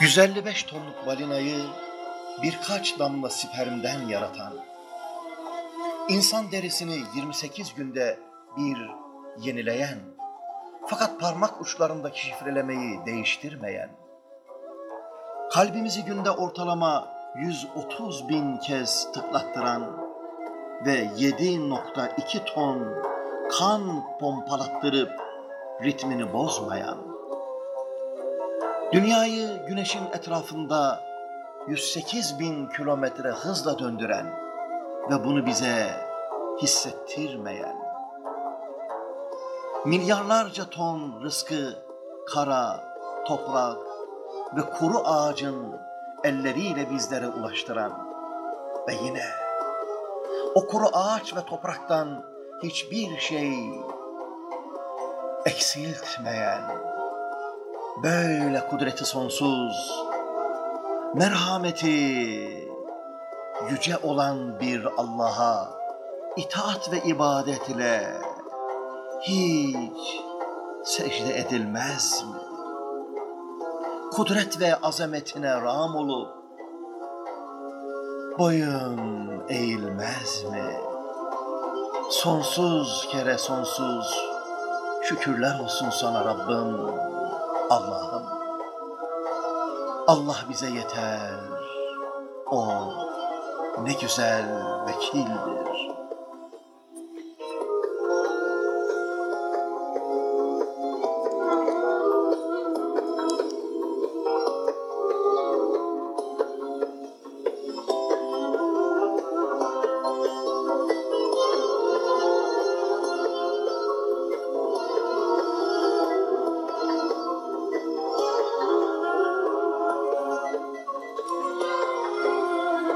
155 tonluk balinayı birkaç damla spermden yaratan, insan derisini 28 günde bir yenileyen, fakat parmak uçlarındaki şifrelemeyi değiştirmeyen, kalbimizi günde ortalama 130 bin kez tıklattıran ve 7.2 ton kan pompalattırıp ritmini bozmayan, dünyayı güneşin etrafında 108 bin kilometre hızla döndüren ve bunu bize hissettirmeyen, milyarlarca ton rızkı kara, toprak ve kuru ağacın elleriyle bizlere ulaştıran ve yine o kuru ağaç ve topraktan hiçbir şey eksiltmeyen, böyle kudreti sonsuz, merhameti yüce olan bir Allah'a itaat ve ibadet ile hiç secde edilmez mi? Kudret ve azametine ram olup boyun eğilmez mi? Sonsuz kere sonsuz şükürler olsun sana Rabbim, Allah'ım. Allah bize yeter, O ne güzel vekildir.